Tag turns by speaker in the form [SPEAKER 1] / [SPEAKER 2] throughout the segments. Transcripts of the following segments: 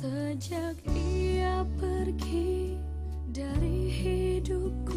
[SPEAKER 1] Sejak ia pergi dari hidupku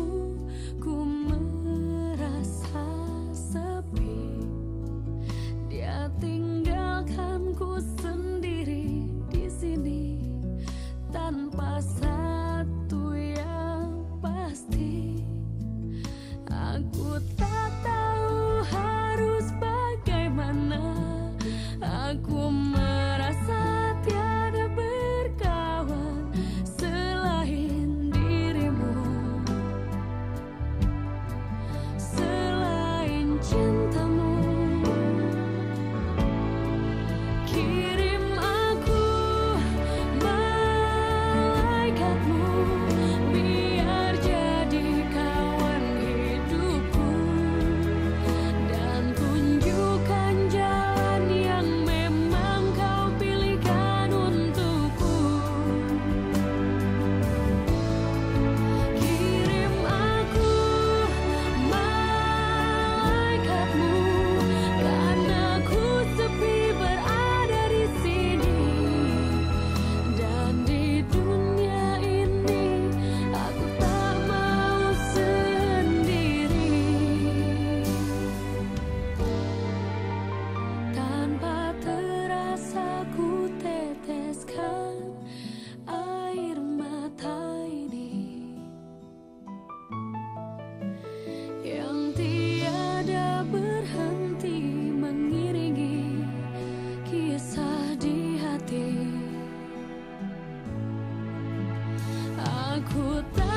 [SPEAKER 1] ku tak